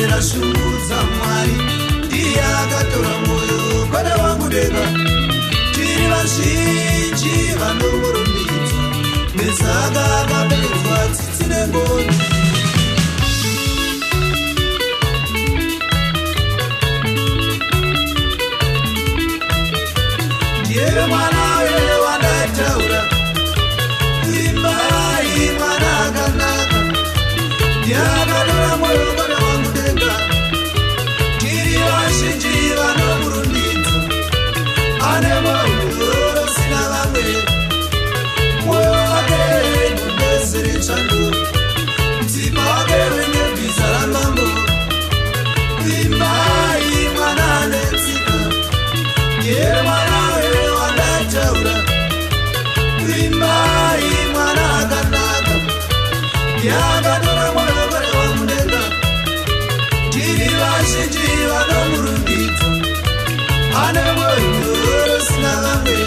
ndinonamira shungu dzamwari ndiye akatora mwoyo kwada wangu denga tiri vazhinji vanomurumbidza nezaka akaberedzwa tsitsinengoni Yeah, why not? I never Rusna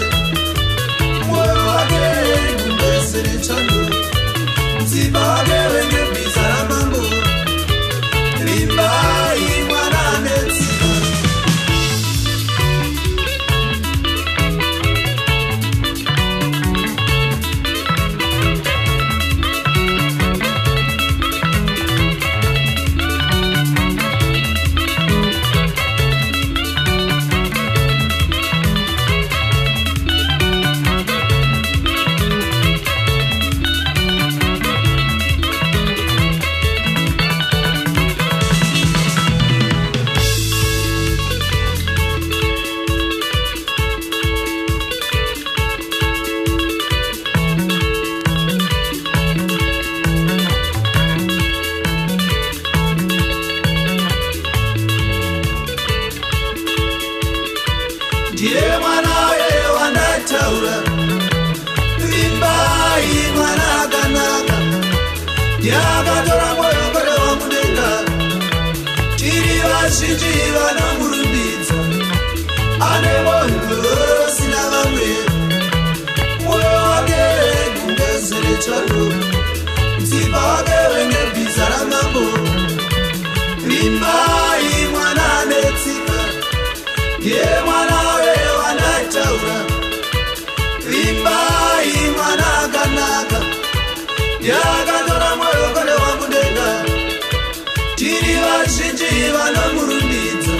vazhinji vanomurumbidza.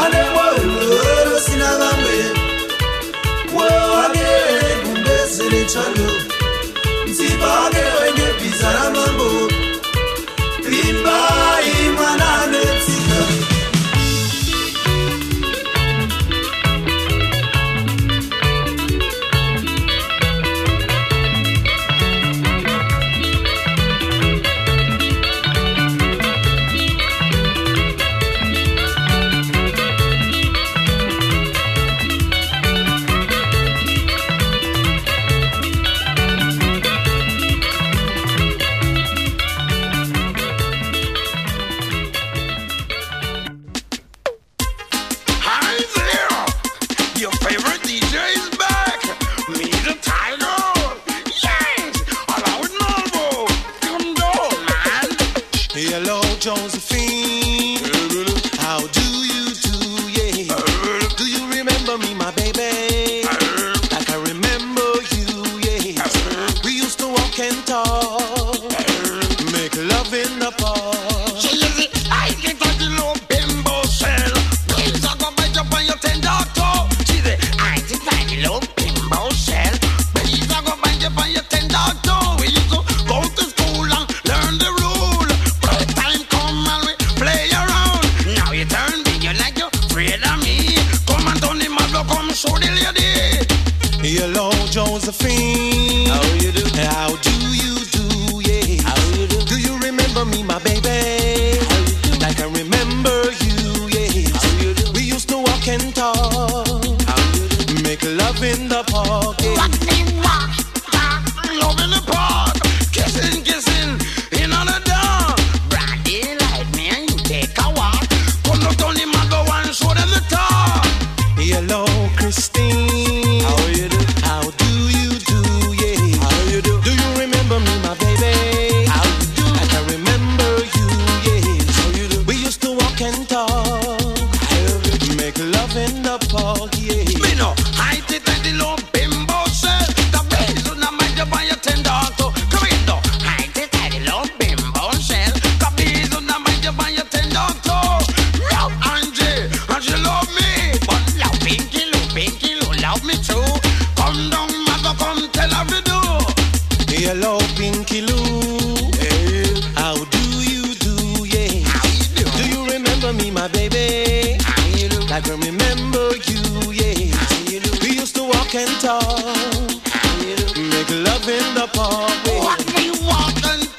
Ane mwoyo rusina vamwe. Wewane gumbeze rechando mtsipa ake wenye bhiza ramambo. Imbai mwanane Hello, Pinky Lou. Hey. Eh. How do you do? Yeah. You do? do? you remember me, my baby? Like I remember you, yeah. You we used to walk and talk, make love in the park. What we walk and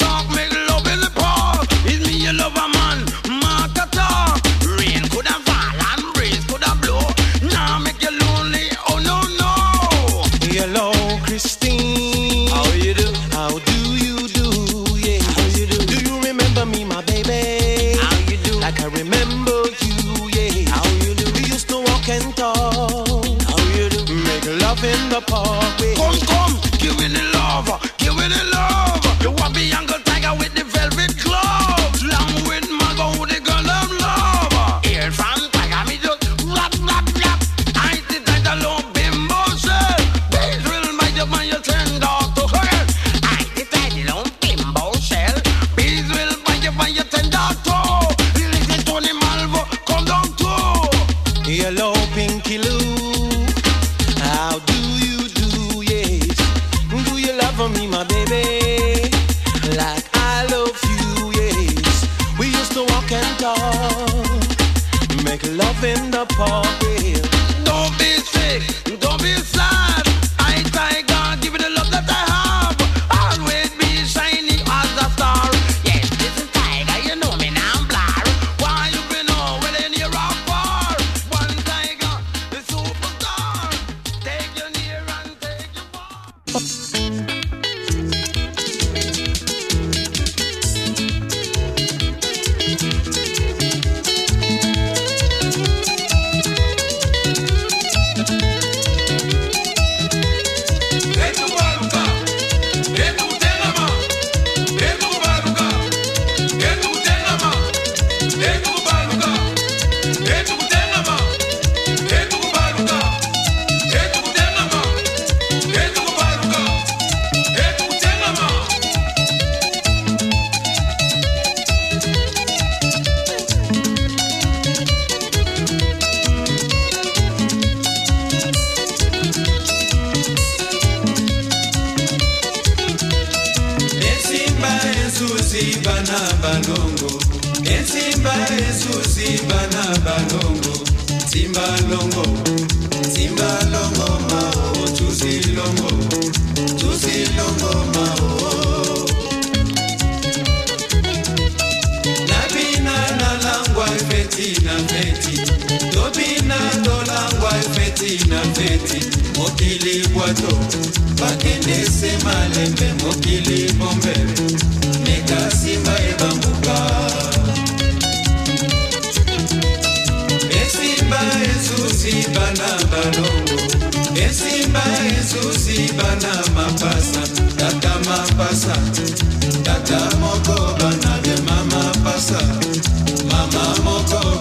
innovate, mokili bwato, bakende se malembe, mokili ebambuka. Esimba esusi bana balongo, esimba esusi bana mapasa, tata mapasa, tata moko bana mama pasa, mama moko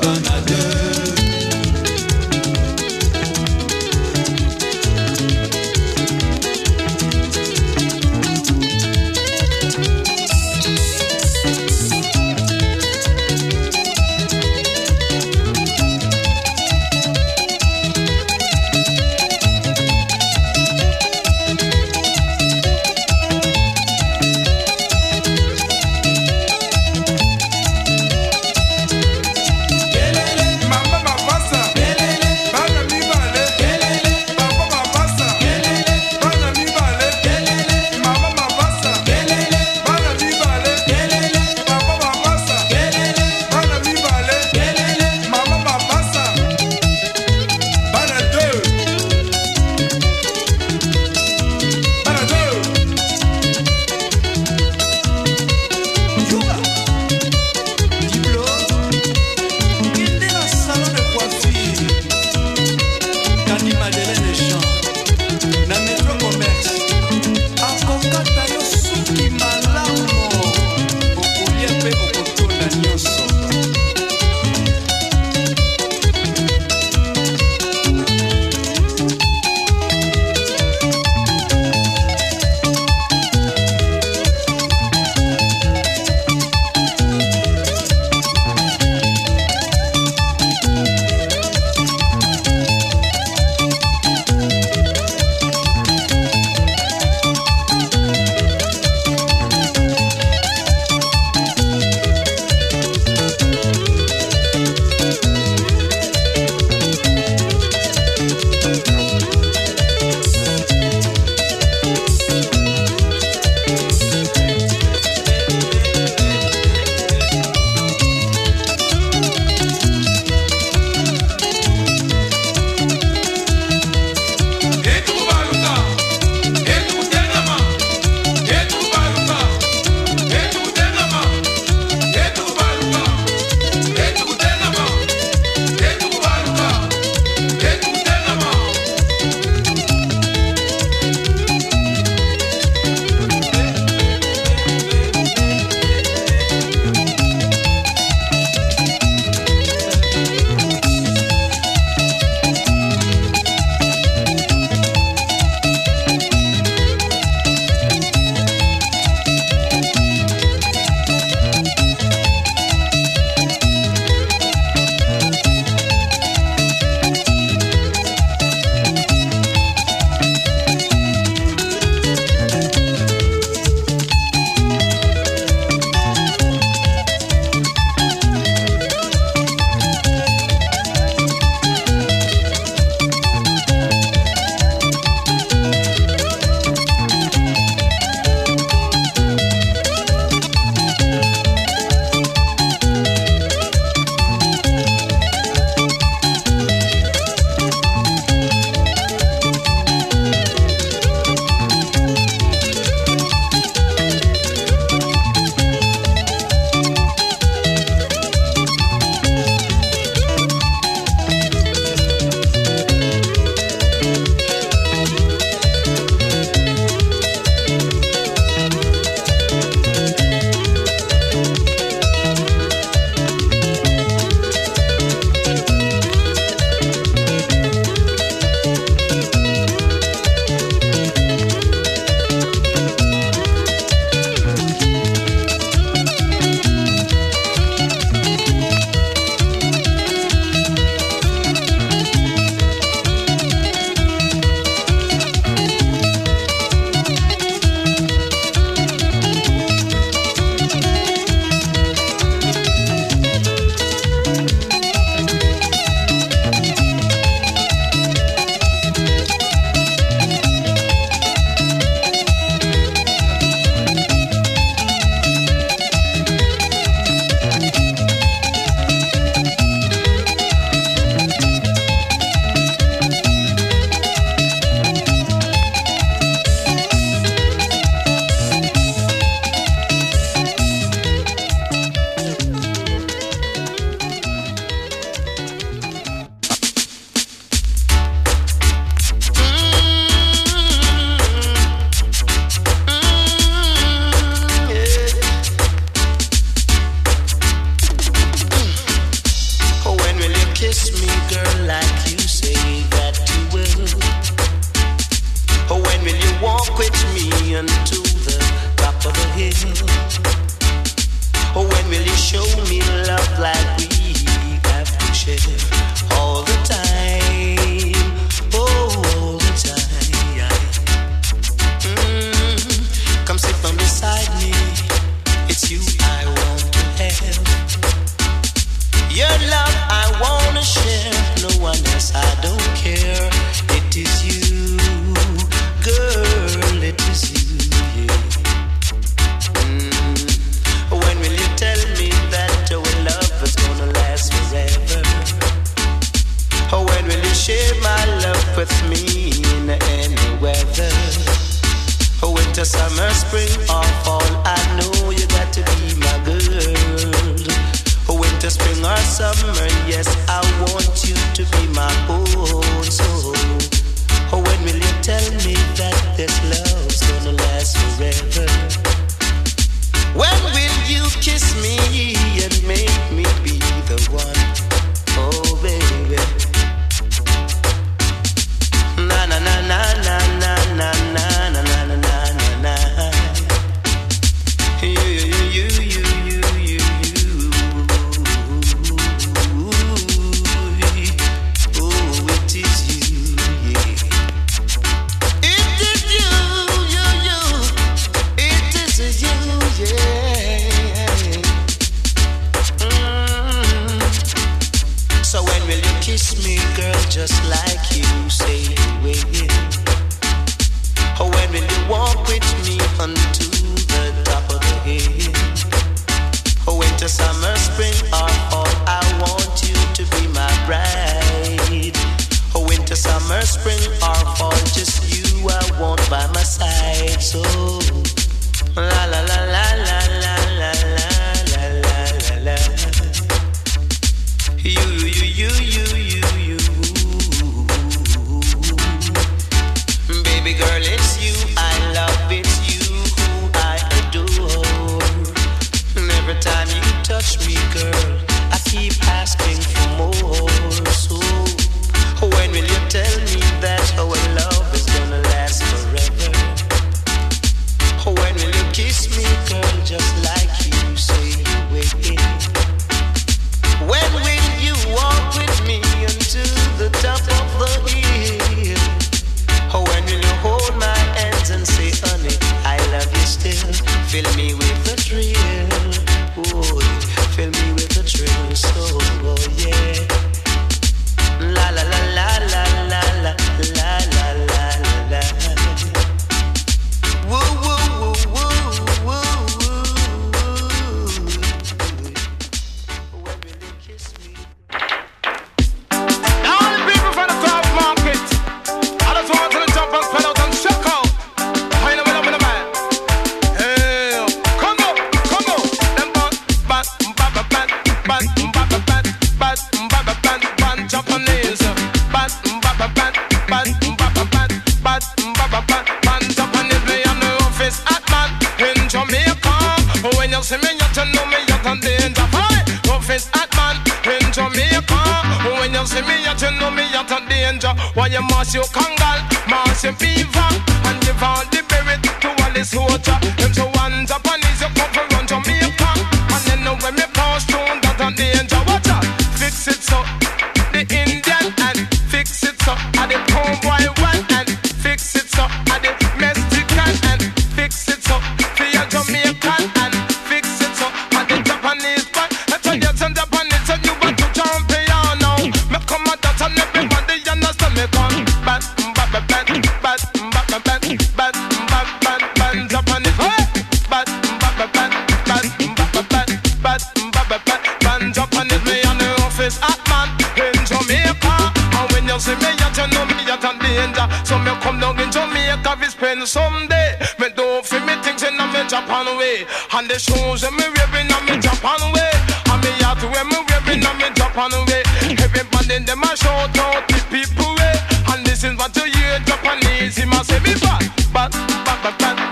shoes and me raving on me Japan way. And me out when me raving on me Japan way. Everybody them a shout out the people way. And this is what you hear Japanese He must say me bad, bad, bad, bad, bad.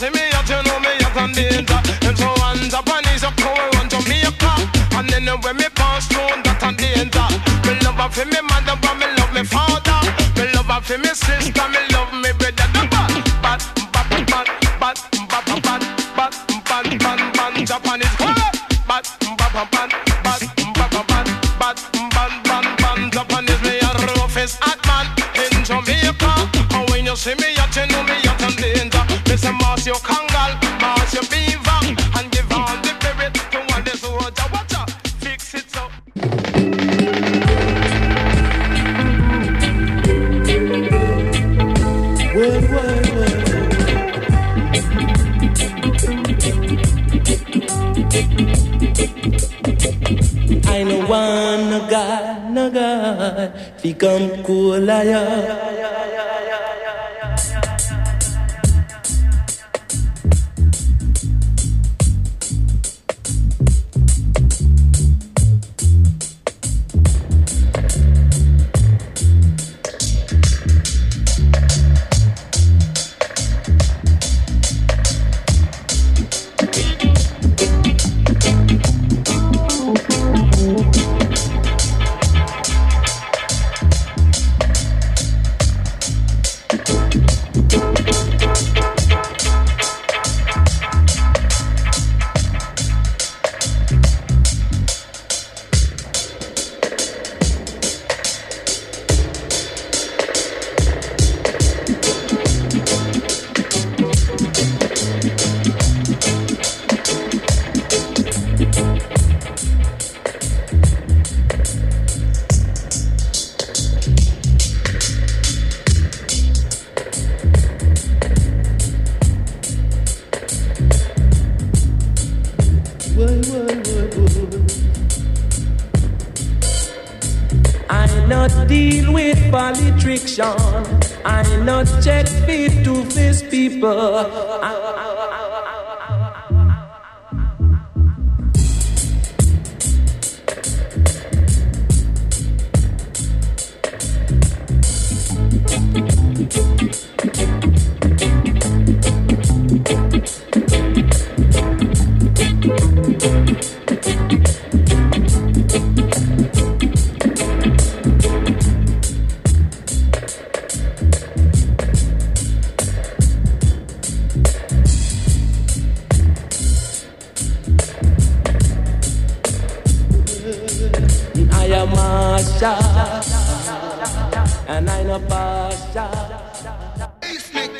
se me become cool, yeah.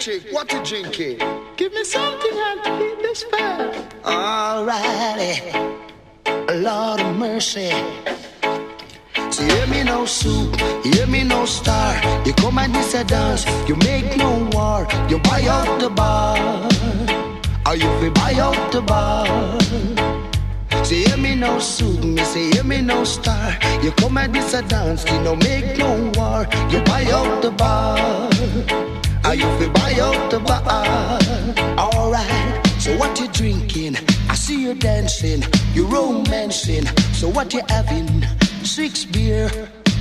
Chick, what you drinking? Give me something and keep this fair. Alrighty, Lord of mercy. So hear me no soup, hear me no star. You come and this a dance, you make no war. You buy out the bar, or you fi buy out the bar. Say hear me no soup, me say hear me no star. You come and this a dance, you no make no war. You buy out the bar. Are you fi buy out the bar? Alright, so what you drinking? I see you dancing, you romancing. So what you having? Six beer,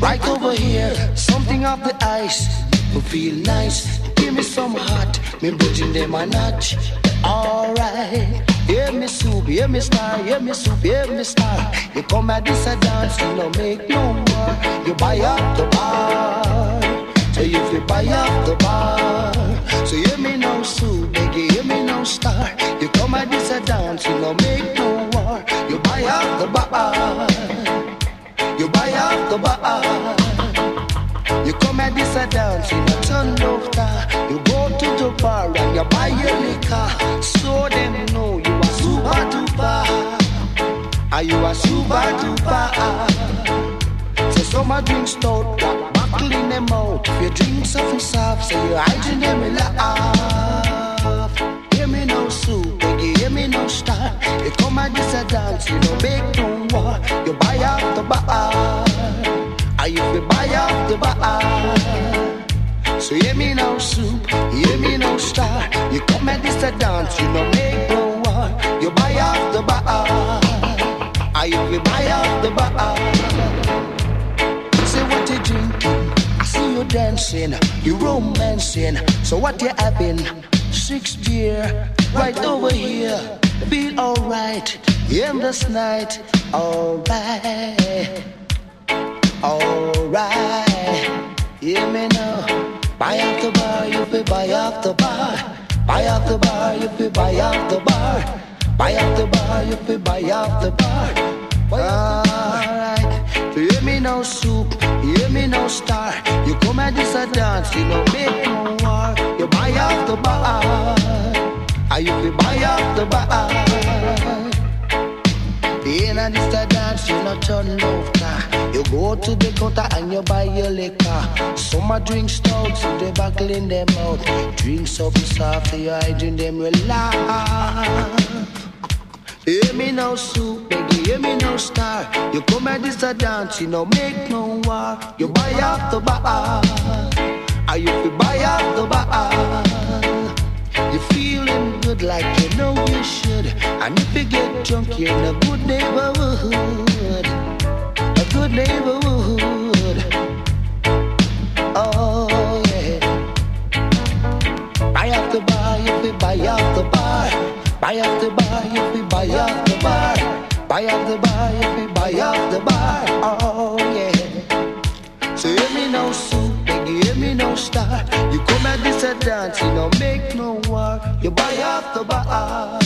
right over here. Something off the ice, will feel nice. Give me some hot, me bridging them a notch. Alright, hear me soup, hear me star, hear me soup, hear me star. You come at this a dance, you no make no more. You buy up the bar. So you buy up the bar, so hear me no soup, hear me no star. You come at this a dance, you no make no war. You buy up the bar, you buy up the bar. You come at this a dance, you no turn over. You go to the bar and you buy your liquor. So them know you are super duper. Are you a super duper? So some a drink so you hiding them in laugh. Hear me no soup, you hear me no star. You come and this a dance, you don't make no war. You buy off the bar. I if you buy off the bar. So hear me no soup, hear me no star. You come and this a dance, you don't make no war. You buy off the bar. I if you buy off the bar. Dancing, you romancing. So what you having? Six beer, right over here. Feel alright this night, alright, alright. Hear me now. Buy off the bar, you be buy off the bar. Buy off the bar, you be buy off the bar. Buy off the bar, you be buy off the bar. Alright, hear me no soup, star. You come at this a dance, you no make no war. You buy off the bar, I you be buy off the bar. In a this a dance, you not turn over. You go to the counter and you buy your liquor. Some a drink stout, so they buckle in them out. Drink something soft, you hiding them relax. Hear me no soup, beg hear me no star. You come at this a dance, you no make no war. You buy off the bar, are you fi buy off the bar? You feeling good like you know you should. And if you get drunk, you're in a good neighborhood. A good neighborhood. Oh yeah. Buy off the bar, you fi buy off the bar. Buy off the bar, you fi buy off the bar. Buy off the bar, you fi buy off the bar. Oh yeah. So hear me no soup, beg you me no star. You come at this a dance, you don't make no war. You buy off the bar.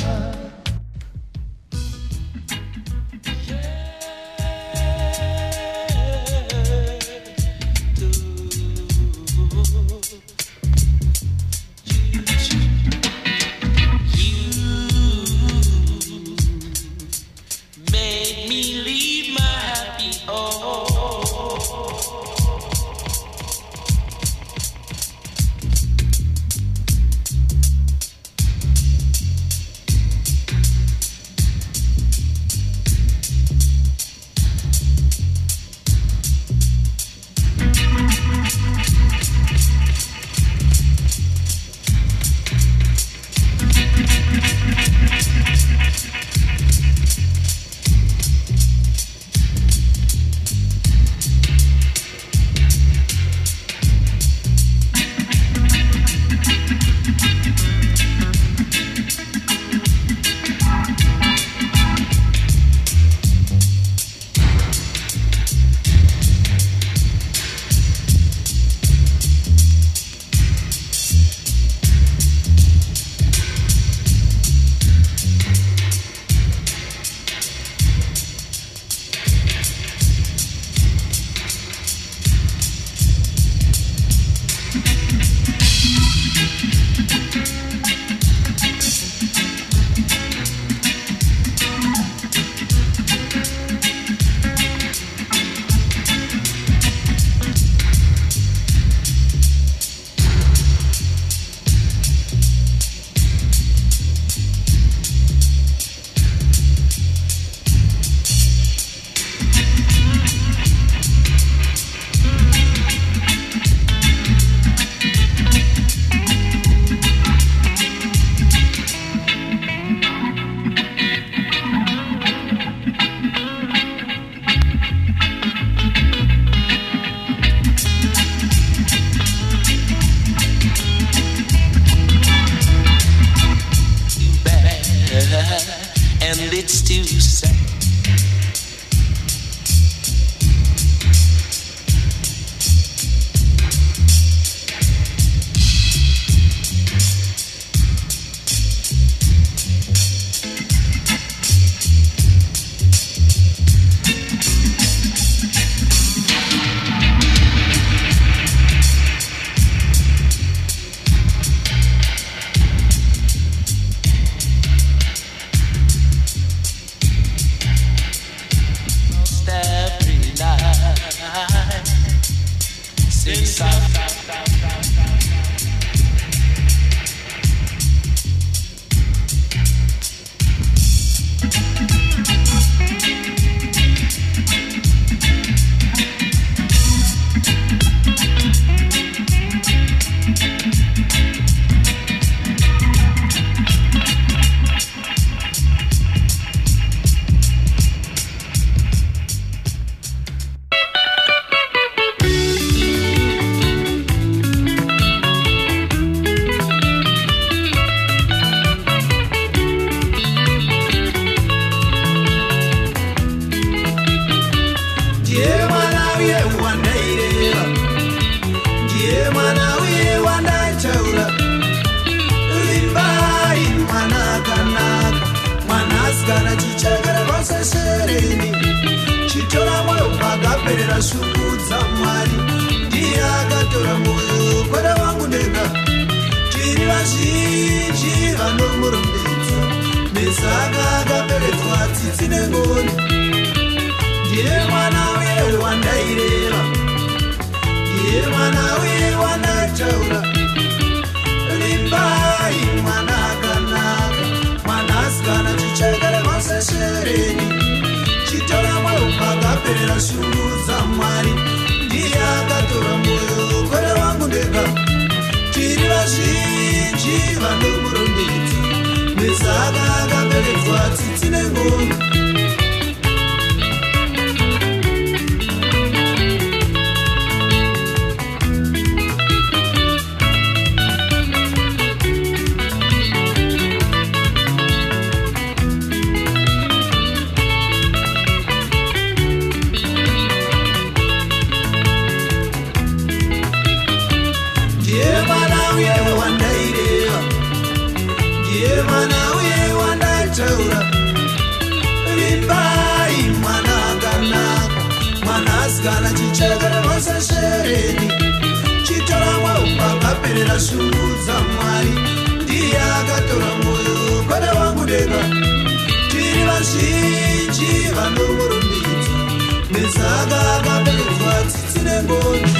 And it's too sad. vazhinji vanomurumbidza misaka akaperedzwa tsitsi nengoni. Ndiye mwana uye wandaireva. Ndiye mwana uye wandataura rimbai mwana akanaka. Mwanasikana chichaka remaseshereni chitora mwoyo pakaperera shungu dzamwari ndiye akatora mwoyo kwere wangu ndega. Tiri vazhinji chivanhu murumbidzi nezana akaberekwa tsitsinengoni ndashungudza mwari ndiye akatora mwoyo kwada wangu denga tiri vazhinji vanomurumbidza nezaka akaberekwa tsitsinengonzi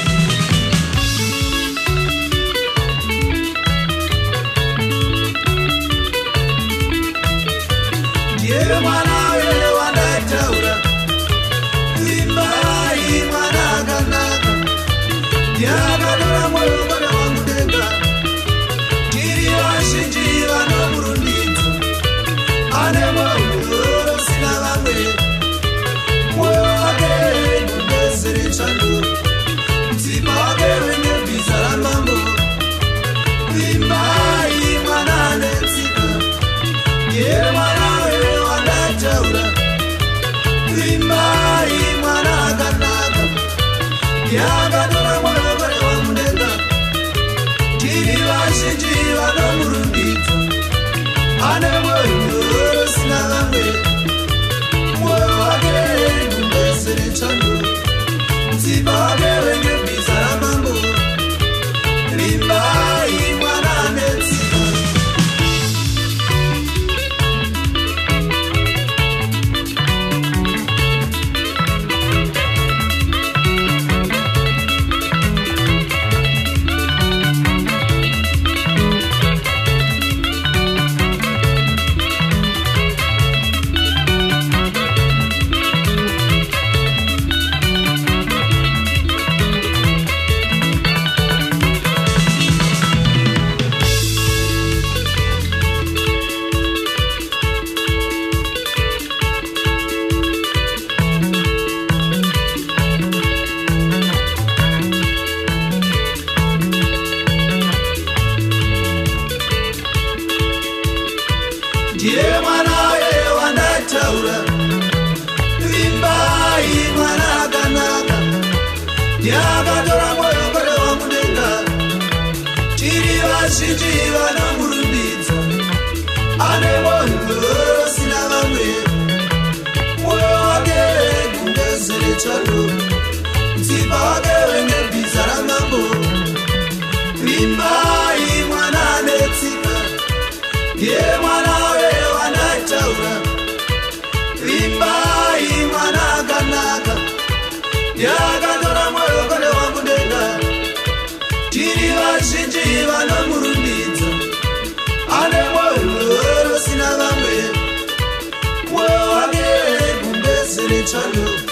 reach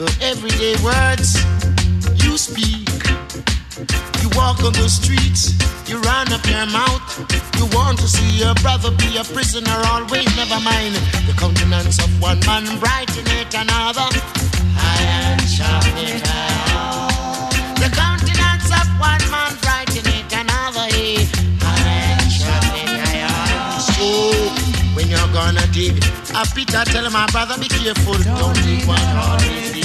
the everyday words you speak. You walk on the streets, you run up your mouth. You want to see your brother be a prisoner, always never mind. The countenance of one man brighten it another. I am sharpening The countenance of one man brighten it another. Hey, I when you're gonna dig a pit, tell my brother, be careful. Don't dig one, always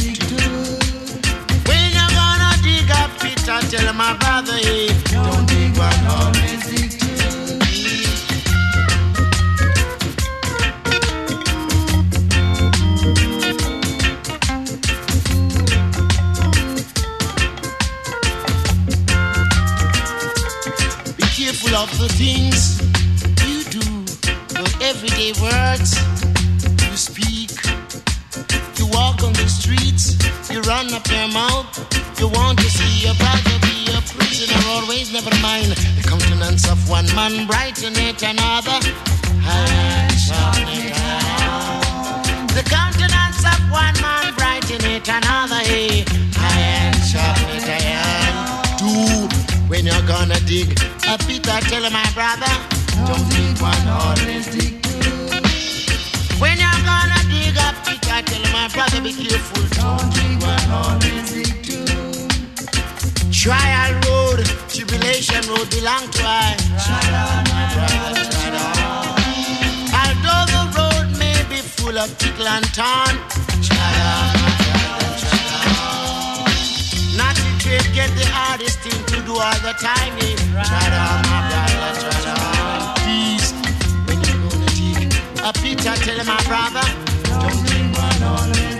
tell my brother, hey, don't dig one, always dig two. Be careful of the things you do, the everyday words you speak. You walk on the streets, you run up your mouth. You want to see your brother be a prisoner, always never mind. The countenance of one man brighten it another. Iron sharpen it. The countenance of one man brighten it another. Hey, iron sharpen it iron. Do when you're gonna dig a pit, I tell my brother, don't dig one, always dig Trial road, tribulation road to my brother, trial. Although the road may be full of tickle and turn. Not to trade, get the hardest thing to do all the time. Eh? Brother, trial. Please, when you're gonna dig a pit, I tell my brother, don't dig one, always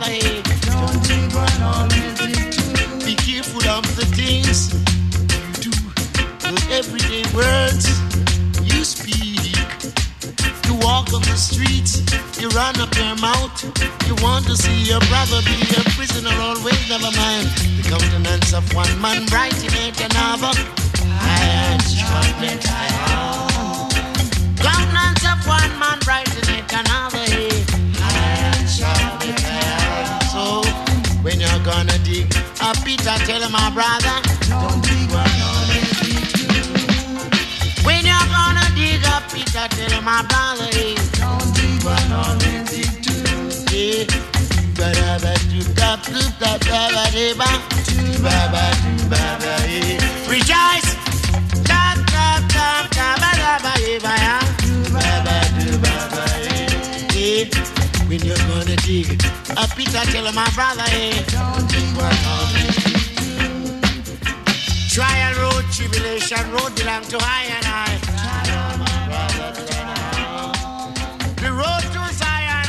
don't dig one, always. Be careful of the things do, the everyday words you speak. You walk on the streets, you run up your mouth. You want to see your brother be a prisoner, always never mind. The countenance of one man brighten it another. Countenance of one man brighten it another. When you're gonna dig a pit, tell my brother, don't dig one. When you're gonna dig a pit, tell my brother, hey, don't dig one, always dig two. Yeah. Rejoice! Yeah. When you're gonna dig I tell my brother, hey, don't dig one, always dig two. Trial road, tribulation road belong to I and I. The road to Zion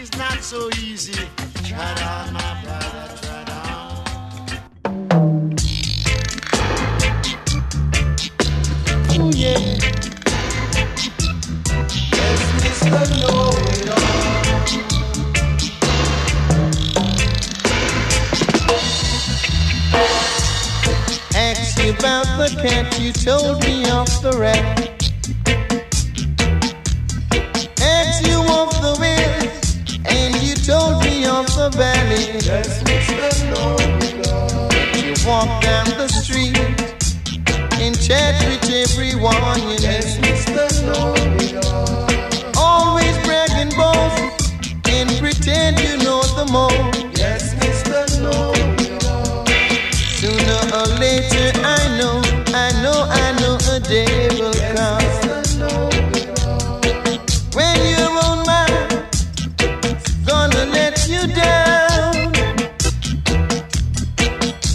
is not so easy. Tread on, my the cat, you told me off the rat. Asked you off the wind, and you told me off the valley. Yes, Mr. Know-it-all. You walk down the street and chat with everyone you Yes. Mr. Know-it-all. Always bragging boast and pretend you know the most.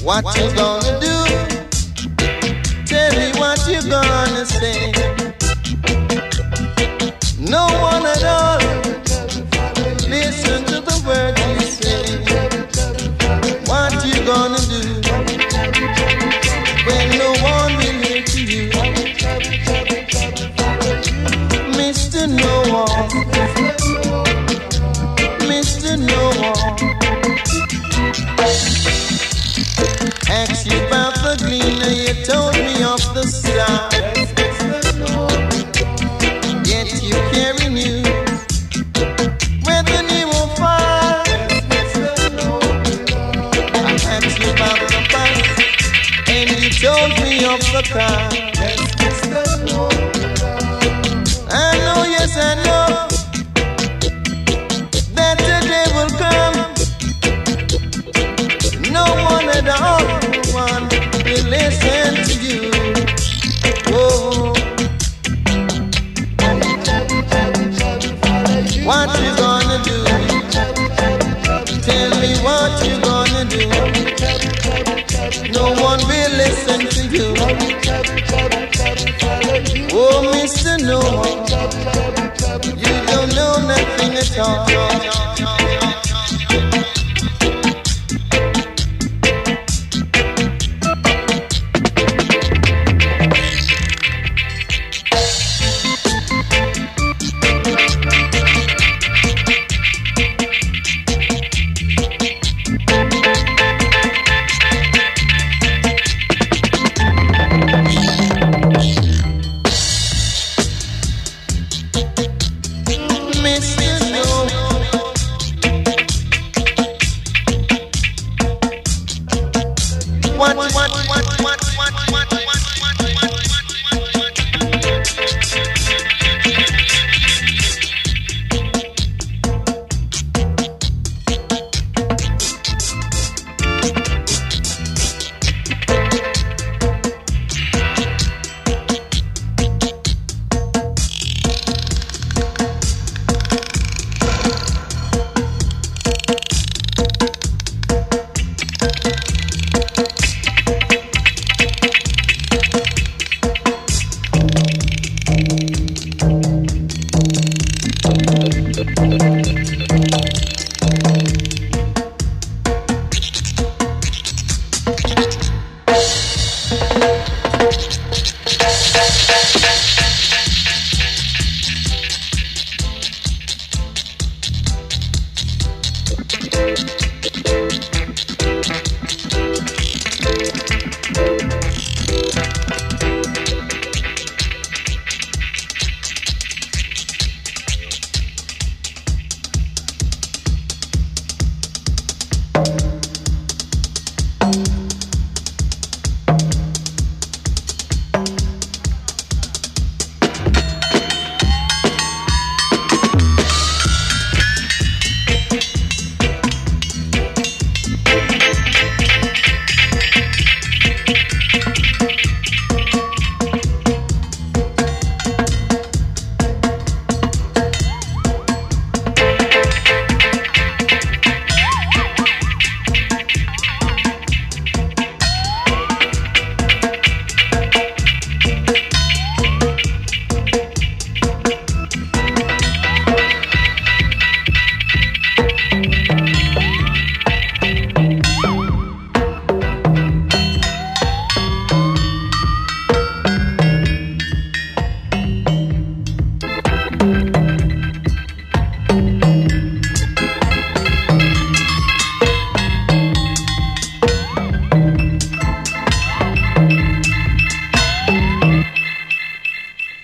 What you gonna do? Tell me what you gonna say. One, you don't know nothing at all.